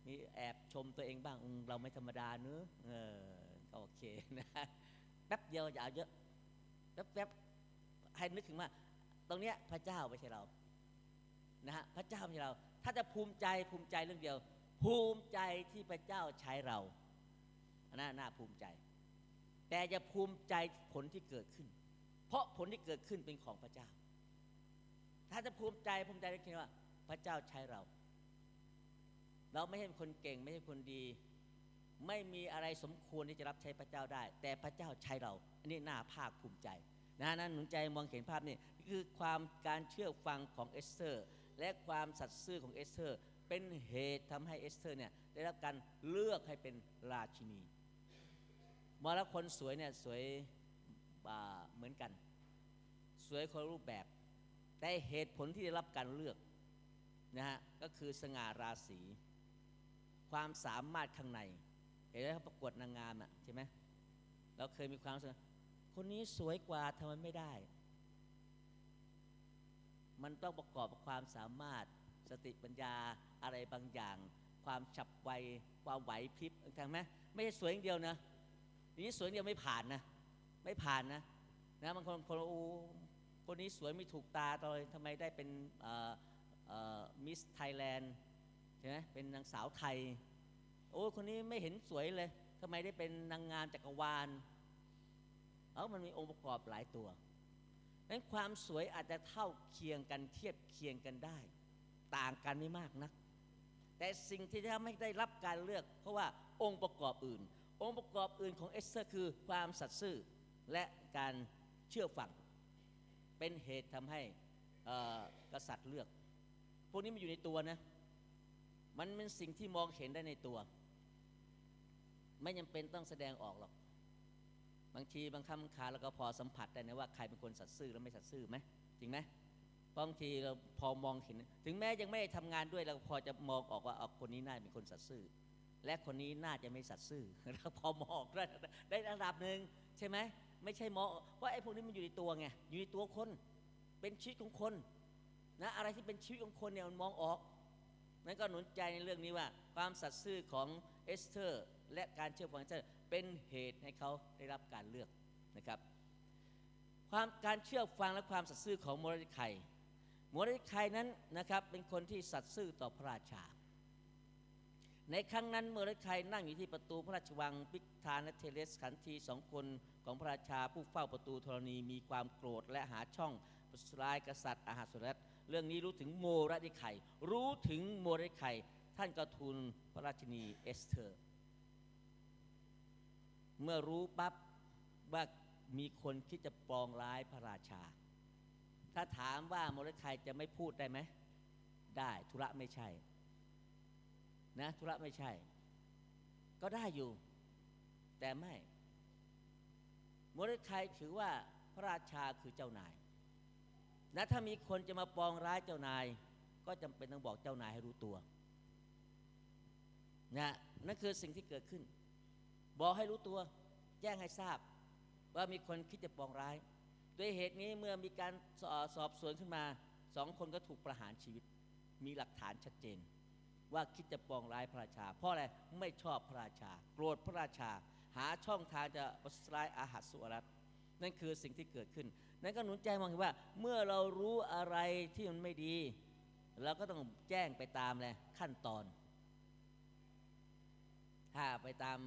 มีแอบชมตัวเองบ้างเราไม่ธรรมดาเนื้อเออก็โอเคนะแป๊บเดียวอย่าเอาเยอะแป๊บแป๊บให้นึกถึงว่า ตรงเนี้ยพระเจ้าไม่ใช่เรานะฮะพระเจ้าไม่ใช่เรา ถ้าจะภูมิใจภูมิใจเรื่องเดียว ภูมิใจที่พระเจ้าใช้เรา นน่าน่าภูมิใจ แต่จะภูมิใจผลที่เกิดขึ้น เพราะผลที่เกิดขึ้นเป็นของพระเจ้า ถ้าจะภูมิใจภูมิใจได้คิดว่า พระเจ้าใช้เรา เราไม่ใช่คนเก่ง ไม่ใช่คนดี ไม่มีอะไรสมควรที่จะรับใช้พระเจ้าได้ แต่พระเจ้าใช้เรา อันนี้น่าภาคภูมิใจนะนั้นหนุนใจมองเห็นภาพนี่คือความการเชื่อฟังของเอสเธอร์ และความสัตย์ซื่อของเอสเธอร์ เป็นเหตุทำให้เอสเธอร์เนี่ยได้รับการเลือกให้เป็นราชินี มาแล้วคนสวยเนี่ยสวยเหมือนกัน สวยคนรูปแบบ แต่เหตุผลที่ได้รับการเลือกนะฮะก็คือสง่าราศีความสามารถข้างในเห็นไหมเขาประกวดนางงามอะใช่ไหมเราเคยมีความรู้สึกว่าคนนี้สวยกว่าทำไมไม่ได้ มันต้องประกอบกับความสามารถสติปัญญาอะไรบางอย่าง ความฉับไวความไหวพริบใช่ไหมไม่ใช่สวยอย่างเดียวนะ นี่สวยเดียวไม่ผ่านนะ ไม่ผ่านนะนะบางคนคนโอ้คนนี้สวยไม่ถูกตาเลยทำไมได้เป็นมิสไทยแลนด์ใช่ไหมเป็นนางสาวไทย โอ้คนนี้ไม่เห็นสวยเลยทำไมได้เป็นนางงามจักรวาลเอ้ามันมีองค์ประกอบหลายตัวนั้นความสวยอาจจะเท่าเคียงกันเทียบเคียงกันได้ ต่างกันไม่มากนัก แต่สิ่งที่ทำให้ได้รับการเลือก เพราะว่าองค์ประกอบอื่น องค์ประกอบอื่นของเอสเธอร์คือความสัตย์ซื่อและการเชื่อฟังเป็นเหตุทำให้กษัตริย์เลือก พวกนี้มันอยู่ในตัวนะ มันเป็นสิ่งที่มองเห็นได้ในตัว ไม่จำเป็นต้องแสดงออกหรอก บางทีบางคำขาเราก็พอสัมผัสได้นะว่าใครเป็นคนสัตย์ซื่อและไม่สัตย์ซื่อไหมจริงไหมบางทีเราพอมองเห็น ถึงแม้ยังไม่ได้ทำงานด้วยเราพอจะมองออกว่าเอาคนนี้น่าเป็นคนสัตย์ซื่อ และคนนี้น่าจะไม่สัตย์ซื่อเราพอมองออกได้ได้ระดับหนึ่งใช่ไหมไม่ใช่มองเพราะไอ้พวกนี้มันอยู่ในตัวไงอยู่ในตัวคนเป็นชีวิตของคนนะอะไรที่เป็นชีวิตของคนเนี่ยมันมองออกนั่นก็หนุนใจในเรื่องนี้ว่า ความสัตย์ซื่อของเอสเธอร์ และการเชื่อฟังเอสเธอร์เป็นเหตุให้เขาได้รับการเลือกนะครับ ความการเชื่อฟังและความสัตย์ซื่อของโมรเดคัยโมรเดคัยนั้นนะครับเป็นคนที่สัตย์ซื่อต่อพระราชา ในครั้งนั้นโมรเดคัยนั่งอยู่ที่ประตูพระราชวังบิกทานและเทเรชขันทีสองคนของพระราชาผู้เฝ้าประตูธรณีมีความโกรธและหาช่องประทุษร้ายกษัตริย์อาหสุเอรัสเรื่องนี้รู้ถึงโมรเดคัยรู้ถึงโมรเดคัยท่านก็ทูลพระราชินีเอสเธอร์ เมื่อรู้ปั๊บว่ามีคนคิดจะปองร้ายพระราชา ถ้าถามว่าโมรดคายจะไม่พูดได้ไหม ได้ธุระไม่ใช่ นะธุระไม่ใช่ ก็ได้อยู่ แต่ไม่โมรดคายถือว่าพระราชาคือเจ้านาย นะถ้ามีคนจะมาปองร้ายเจ้านาย ก็จำเป็นต้องบอกเจ้านายให้รู้ตัวนะนั่นคือสิ่งที่เกิดขึ้น บอกให้รู้ตัว แจ้งให้ทราบ ว่ามีคนคิดจะปองร้าย ด้วยเหตุนี้เมื่อมีการสอสอบสวนขึ้นมาสองคนก็ถูกประหารชีวิต มีหลักฐานชัดเจน ว่าคิดจะปองร้ายพระราชา เพราะอะไรไม่ชอบพระราชา โกรธพระราชา หาช่องทางจะประสลายอาหัสสุรัตนั่นคือสิ่งที่เกิดขึ้น นั่นก็หนุนใจมองเห็นว่า เมื่อเรารู้อะไรที่มันไม่ดีเราก็ต้องแจ้งไปตามเลยขั้นตอน ถ้าไปตาม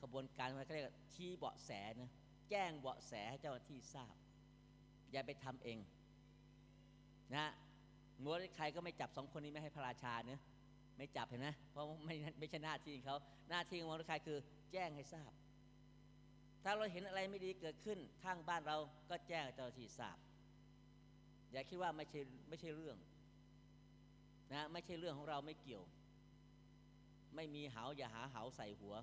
กระบวนการเขาเรียกชี้เบาะแสนะแจ้งเบาะแสให้เจ้าหน้าที่ทราบ อย่าไปทำเองนะมัวใครก็ไม่จับสองคนนี้ไม่ให้พระราชาเนะ ไม่จับเห็นไหมเพราะไม่ไม่ใช่หน้าที่ของเขาหน้าที่ของมัวใครคือ แจ้งให้ทราบ ถ้าเราเห็นอะไรไม่ดีเกิดขึ้นข้างบ้านเราก็แจ้งเจ้าหน้าที่ทราบ อย่าคิดว่าไม่ใช่ไม่ใช่เรื่องนะไม่ใช่เรื่องของเราไม่เกี่ยว ไม่มีเหาอย่าหาเหาใส่หัว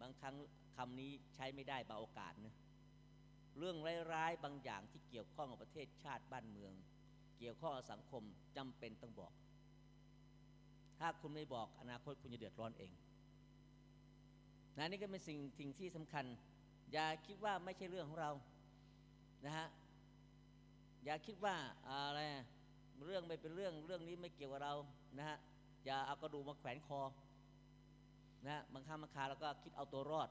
บางครั้งคำนี้ใช้ไม่ได้บาโอกาสนะเรื่องร้ายๆบางอย่างที่เกี่ยวข้องกับประเทศชาติบ้านเมือง เกี่ยวข้องกับสังคมจำเป็นต้องบอก ถ้าคุณไม่บอกอนาคตคุณจะเดือดร้อนเองนะนี่ก็เป็นสิ่งสิ่งที่สำคัญ อย่าคิดว่าไม่ใช่เรื่องของเรานะฮะอย่าคิดว่าอะไรเรื่องไม่เป็นเรื่องเรื่องนี้ไม่เกี่ยวกับเรานะฮะอย่าเอากระดูกมาแขวนคอนะบางครั้งบางคราเราก็คิดเอาตัวรอด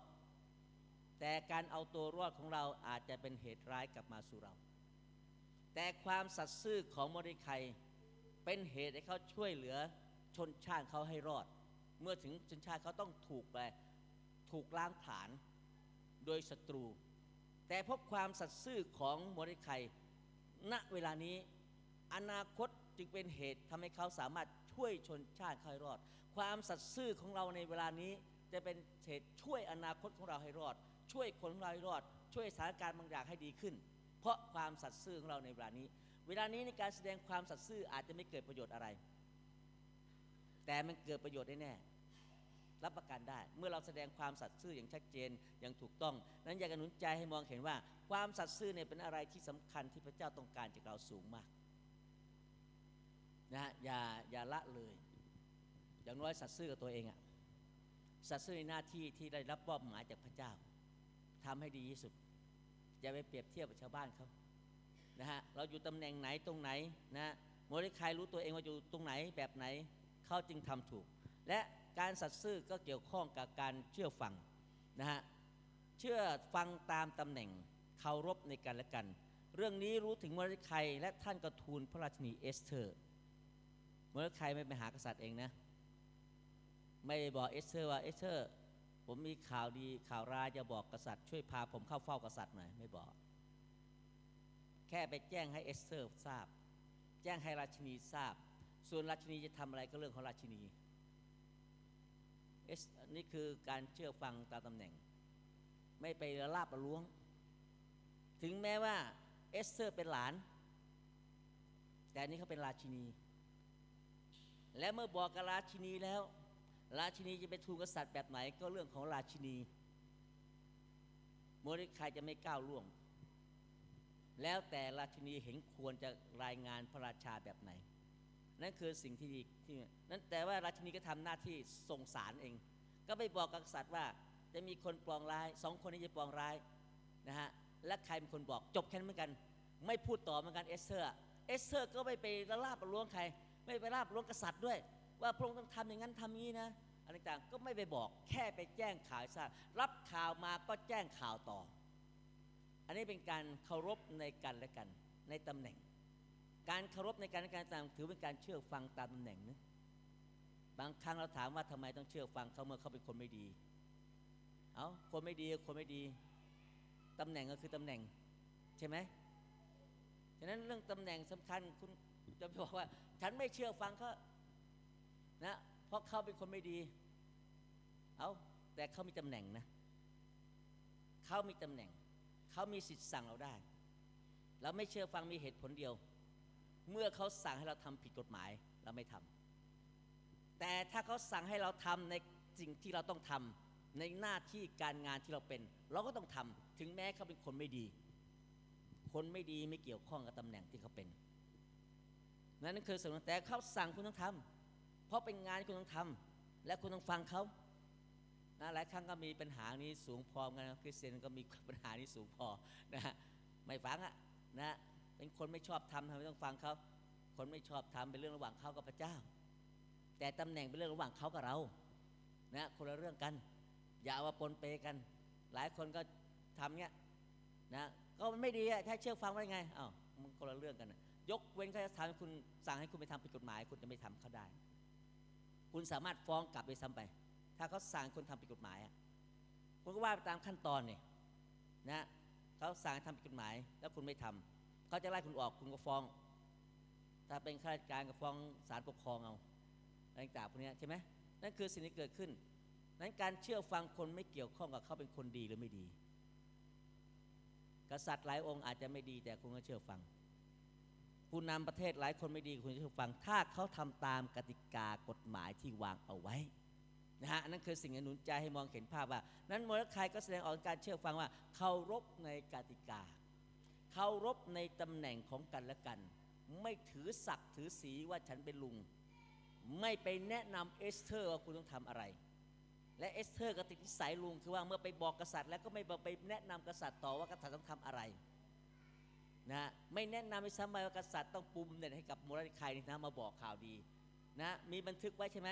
แต่การเอาตัวรอดของเราอาจจะเป็นเหตุร้ายกลับมาสู่เรา แต่ความสัตย์ซื่อของโมริไคเป็นเหตุให้เขาช่วยเหลือ ชนชาติเขาให้รอด เมื่อถึงชนชาติเขาต้องถูกไปถูกล้างผลาญโดยศัตรู แต่เพราะความสัตย์ซื่อของโมริไคณเวลานี้อนาคตจึงเป็นเหตุทำให้เขาสามารถช่วยชนชาติเขาให้รอด ความสัตย์ซื่อของเราในเวลานี้จะเป็นเหตุช่วยอนาคตของเราให้รอด ช่วยคนของเราให้รอด ช่วยสถานการณ์บางอย่างให้ดีขึ้น เพราะความสัตย์ซื่อของเราในเวลานี้ เวลานี้ในการแสดงความสัตย์ซื่ออาจจะไม่เกิดประโยชน์อะไร แต่มันเกิดประโยชน์แน่รับประกันได้ เมื่อเราแสดงความสัตย์ซื่ออย่างชัดเจนอย่างถูกต้อง นั้นอยากหนุนใจให้มองเห็นว่า ความสัตย์ซื่อเนี่ยเป็นอะไรที่สำคัญที่พระเจ้าต้องการจากเราสูงมากนะอย่าอย่าละเลย อย่างน้อยสัตย์ซื่อกับตัวเองอะสัตย์ซื่อในหน้าที่ที่ได้รับมอบหมายจากพระเจ้าทำให้ดีที่สุดอย่าไปเปรียบเทียบกับชาวบ้านเขานะฮะเราอยู่ตำแหน่งไหนตรงไหนนะโมรเดคัยรู้ตัวเองว่าอยู่ตรงไหนแบบไหน เขาจึงทำถูก และการสัตย์ซื่อก็เกี่ยวข้องกับการเชื่อฟังนะฮะเชื่อฟังตามตำแหน่งเคารพในกันและกัน เรื่องนี้รู้ถึงโมรเดคัยและท่านก็ทูลพระราชินีเอสเธอร์โมรเดคัยไม่ไปหากษัตริย์เองนะไม่บอกเอสเธอร์ว่าเอสเธอร์ผมมีข่าวดีข่าวร้ายจะบอกกษัตริย์ช่วยพาผมเข้าเฝ้ากษัตริย์หน่อยไม่บอก แค่ไปแจ้งให้เอสเธอร์ทราบ แจ้งให้ราชินีทราบ ส่วนราชินีจะทำอะไรก็เรื่องของราชินีเอสนี่คือการเชื่อฟังตามตำแหน่ง ไม่ไปละลาบละล้วง ถึงแม้ว่าเอสเธอร์เป็นหลาน แต่นนี้เขาเป็นราชินี และเมื่อบอกกับราชินีแล้ว ราชินีจะไปทูลกษัตริย์แบบไหนก็เรื่องของราชินีโมริคายจะไม่ก้าวล่วง แล้วแต่ราชินีเห็นควรจะรายงานพระราชาแบบไหน นั่นคือสิ่งที่ดีที่นั้นแต่ว่าราชินีก็ทำหน้าที่ส่งสารเอง ก็ไปบอกกษัตริย์ว่าจะมีคนปลองร้ายสองคนนี้จะปลองร้ายนะฮะและใครเป็นคนบอกจบแค่นั้นเหมือนกัน ไม่พูดต่อเหมือนกันเอสเธอร์เอสเธอร์ก็ไม่ไปละลาบละล้วงใคร ไม่ไปลาบล้วงกษัตริย์ด้วย ว่าพระองค์ต้องทำอย่างนั้นทำนี้นะอะไรต่างก็ไม่ไปบอกแค่ไปแจ้งข่าวให้ทราบรับข่าวมาก็แจ้งข่าวต่อ อันนี้เป็นการเคารพในกันและกันในตำแหน่ง การเคารพในการกันต่างถือเป็นการเชื่อฟังตามตำแหน่งนะบางครั้งเราถามว่าทำไมต้องเชื่อฟังเขาเมื่อเขาเป็นคนไม่ดี เอาคนไม่ดีคนไม่ดีตำแหน่งก็คือตำแหน่งใช่ไหมฉะนั้นเรื่องตำแหน่งสำคัญคุณจะบอกว่า ฉันไม่เชื่อฟังเขานะเพราะเขาเป็นคนไม่ดี เอาแต่เขามีตำแหน่งนะเขามีตำแหน่งเขามีสิทธิ์สั่งเราได้ เราไม่เชื่อฟังมีเหตุผลเดียว เมื่อเขาสั่งให้เราทำผิดกฎหมายเราไม่ทำแต่ถ้าเขาสั่งให้เราทำในสิ่งที่เราต้องทำในหน้าที่การงานที่เราเป็น เราก็ต้องทำถึงแม้เขาเป็นคนไม่ดี คนไม่ดีไม่เกี่ยวข้องกับตำแหน่งที่เขาเป็นนั่นคือสิ่งแต่เขาสั่งคุณต้องทำเพราะเป็นงานที่คุณต้องทำและคุณต้องฟังเขานะหลายครั้งก็มีปัญหานี้สูงพอกันนคริสเตียนก็มีปัญหานี้สูงพอนะฮะไม่ฟังอะนะ เป็นคนไม่ชอบทำทำไมต้องฟังเขาคนไม่ชอบทำเป็นเรื่องระหว่างเขากับพระเจ้า แต่ตำแหน่งเป็นเรื่องระหว่างเขากับเรานะคนละเรื่องกัน อย่าเอามาปนเปกัน หลายคนก็ทำเงี้ยนะก็มันไม่ดีอะถ้าเชื่อฟังว่าไงอ้าวมันคนละเรื่องกันนะยกเว้นเขาจะทำให้คุณสั่งให้คุณไปทำผิดกฎหมาย คุณจะไม่ทำเขาได้ คุณสามารถฟ้องกลับไปซ้ำไป ถ้าเขาสั่งคุณทำผิดกฎหมายอะคุณก็ว่าไปตามขั้นตอนเนี่ยนะเขาสั่งทำผิดกฎหมาย แล้วคุณไม่ทำ เขาจะไล่คุณออกคุณก็ฟ้อง ถ้าเป็นข้าราชการก็ฟ้องศาลปกครองเอาอะไรต่างพวกนี้ใช่ไหมนั่นคือสิ่งที่เกิดขึ้น นั้นการเชื่อฟังคนไม่เกี่ยวข้องกับเขาเป็นคนดีหรือไม่ดี กษัตริย์หลายองค์อาจจะไม่ดีแต่คุณก็เชื่อฟัง ผู้นำประเทศหลายคนไม่ดีคุณเชื่อฟัง ถ้าเขาทำตามกติกากฎหมายที่วางเอาไว้นะฮะนั่นคือสิ่งที่หนุนใจให้มองเห็นภาพว่า นั้นโมรคายก็แสดงออกการเชื่อฟังว่าเคารพในกติกา เคารพในตำแหน่งของกันและกัน ไม่ถือศักดิ์ถือสีว่าฉันเป็นลุง ไม่ไปแนะนำเอสเธอร์ว่าคุณต้องทำอะไร และเอสเธอร์ก็ติดนิสัยลุงคือว่าเมื่อไปบอกกษัตริย์ แล้วก็ไม่ไปแนะนำกษัตริย์ต่อว่ากษัตริย์ต้องทำอะไรนะไม่แนะนำไม่ซ้ำไปว่ากษัตริย์ต้องปุ่มเนี่ยให้กับโมรคายนี่นะมาบอกข่าวดีนะมีบันทึกไว้ใช่ไหม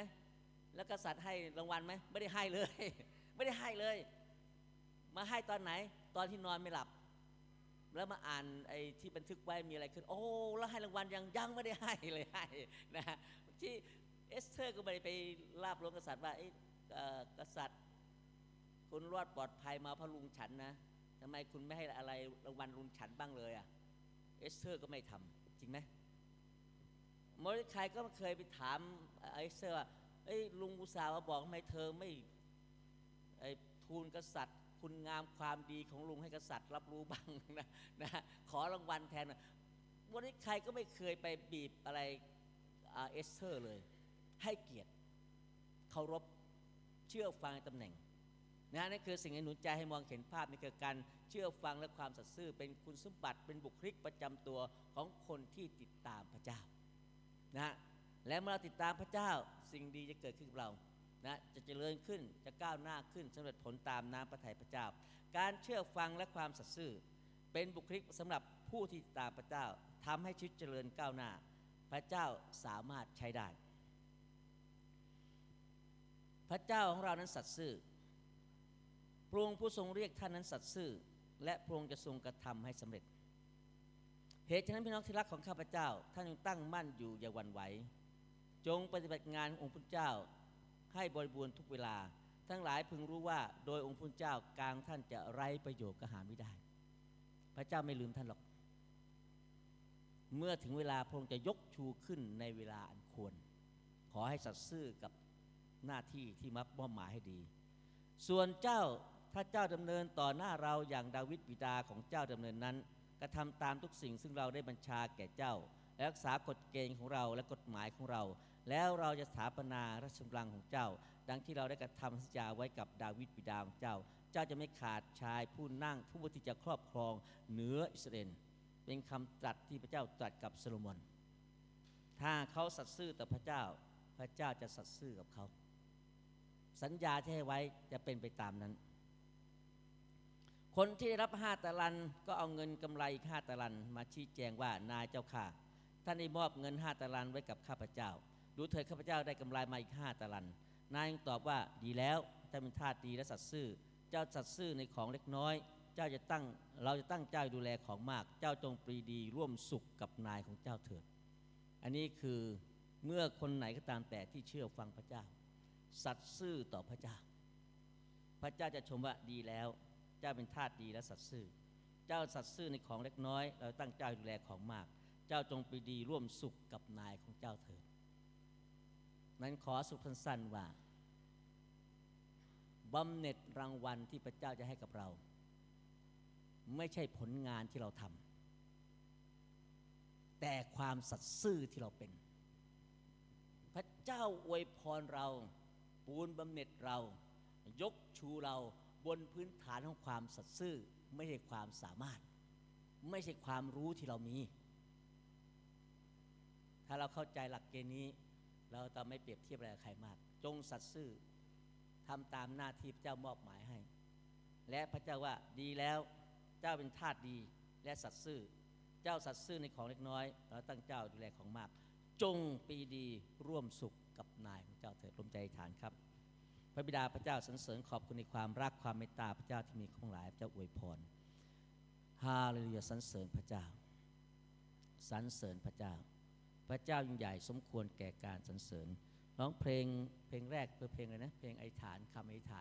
แล้วกษัตริย์ให้รางวัลไหมไม่ได้ให้เลย ไม่ได้ให้เลย มาให้ตอนไหน ตอนที่นอนไม่หลับ แล้วมาอ่านไอ้ที่บันทึกไว้มีอะไรขึ้น โอ้แล้วให้รางวัลยังยังไม่ได้ให้เลยให้นะที่เอสเธอร์ก็ไม่ได้ไปลาบลวงกษัตริย์ว่าไอ้กษัตริย์ คุณรอดปลอดภัยมาพระลุงฉันนะทำไมคุณไม่ให้อะไรรางวัลลุงฉันบ้างเลยอะเอสเธอร์ก็ไม่ทำจริงไหมโมรเดคัยก็เคยไปถามเอสเธอร์ว่าไอ้ลุงอุตสาห์มาบอกทำไมเธอไม่ไอ้ทูลกษัตริย์ คุณงามความดีของลุงให้กษัตริย์รับรู้บ้างนะนะขอรางวัลแทนวันนี้ใครก็ไม่เคยไปบีบอะไรเอสเธอร์เลย ให้เกียรติเคารพเชื่อฟังตำแหน่งนะนั่นคือสิ่งที่หนุนใจให้มองเห็นภาพนี่คือการเชื่อฟังและความสัตย์ซื่อ เป็นคุณสมบัติเป็นบุคลิกประจำตัวของคนที่ติดตามพระเจ้านะและเมื่อเราติดตามพระเจ้าสิ่งดีจะเกิดขึ้นกับเรา นะจะเจริญขึ้นจะก้าวหน้าขึ้นสำเร็จผลตามน้ำพระทัยพระเจ้า การเชื่อฟังและความสัตย์ซื่อ เป็นบุคลิกสำหรับผู้ที่ตามพระเจ้าทำให้ชีวิตเจริญก้าวหน้า พระเจ้าสามารถใช้ได้ พระเจ้าของเรานั้นสัตย์ซื่อพระองค์ผู้ทรงเรียกท่านนั้นสัตย์ซื่อ และพระองค์จะทรงกระทำให้สำเร็จ เหตุฉะนั้นพี่น้องที่รักของข้าพเจ้า ท่านยังตั้งมั่นอยู่อย่าหวั่นไหว จงปฏิบัติงานองค์พระเจ้า ให้บริบูรณ์ทุกเวลา ทั้งหลายพึงรู้ว่าโดยองค์พระเจ้ากลางท่านจะไร้ประโยชน์ก็หาไม่ได้ พระเจ้าไม่ลืมท่านหรอก เมื่อถึงเวลาพระองค์จะยกชูขึ้นในเวลาอันควร ขอให้สัตย์ซื่อกับหน้าที่ที่มักมอบหมายให้ดี ส่วนเจ้าถ้าเจ้าดำเนินต่อหน้าเราอย่างดาวิดบิดาของเจ้าดำเนินนั้นกระทำตามทุกสิ่งซึ่งเราได้บัญชาแก่เจ้าและรักษากฎเกณฑ์ของเราและกฎหมายของเรา แล้วเราจะสถาปนาราชบัลลังก์ของเจ้า ดังที่เราได้กระทำสัญญาไว้กับดาวิดบิดาของเจ้า เจ้าจะไม่ขาดชายผู้นั่งผู้ที่จะครอบครองเหนืออิสราเอลเป็นคำตรัสที่พระเจ้าตรัสกับโซโลมอน ถ้าเขาสัตย์ซื่อต่อพระเจ้า พระเจ้าจะสัตย์ซื่อกับเขา สัญญาที่ให้ไว้จะเป็นไปตามนั้น คนที่ได้รับห้าตะลันก็เอาเงินกำไรอีกห้าตะลันมาชี้แจงว่านายเจ้าข้าท่านได้มอบเงินห้าตะลันไว้กับข้าพเจ้า ดูเถิดข้าพเจ้าได้กำไรมาอีกห้าตะลัน นายตอบว่าดีแล้วเจ้าเป็นทาสดีและสัตย์ซื่อ เจ้าสัตย์ซื่อในของเล็กน้อย เจ้าจะตั้งเราจะตั้งเจ้าดูแลของมาก เจ้าจงปรีดีร่วมสุขกับนายของเจ้าเถิด อันนี้คือเมื่อคนไหนก็ตามแต่ที่เชื่อฟังพระเจ้า สัตย์ซื่อต่อพระเจ้า พระเจ้าจะชมว่าดีแล้ว เจ้าเป็นทาสดีและสัตย์ซื่อ เจ้าสัตย์ซื่อในของเล็กน้อย เราตั้งเจ้าดูแลของมาก เจ้าจงปรีดีร่วมสุขกับนายของเจ้าเถิด นั้นขอสุขสั้นๆว่าบำเหน็จรางวัลที่พระเจ้าจะให้กับเรา ไม่ใช่ผลงานที่เราทำแต่ความสัตย์ซื่อที่เราเป็น พระเจ้าอวยพรเรา ปูนบำเหน็จเรา ยกชูเราบนพื้นฐานของความสัตย์ซื่อไม่ใช่ความสามารถ ไม่ใช่ความรู้ที่เรามี ถ้าเราเข้าใจหลักเกณฑ์นี้ เราจะไม่เปรียบเทียบอะไรใครมาก จงสัตย์ซื่อทำตามหน้าที่พระเจ้ามอบหมายให้ และพระเจ้าว่าดีแล้วเจ้าเป็นทาสดีและสัตย์ซื่อ เจ้าสัตย์ซื่อในของเล็กน้อย เราตั้งเจ้าดูแลของมาก จงปีดีร่วมสุขกับนายของเจ้าเถิดลมใจฐานครับ พระบิดาพระเจ้าสรรเสริญขอบคุณในความรักความเมตตาพระเจ้าที่มีของหลายพระเจ้าอวยพรฮาเลลูยาสรรเสริญพระเจ้าสรรเสริญพระเจ้า พระเจ้ายิ่งใหญ่สมควรแก่การสรรเสริญร้องเพลงเพลงแรกเพื่อเพลงอะไรนะเพลงไอฐานคำไอฐาน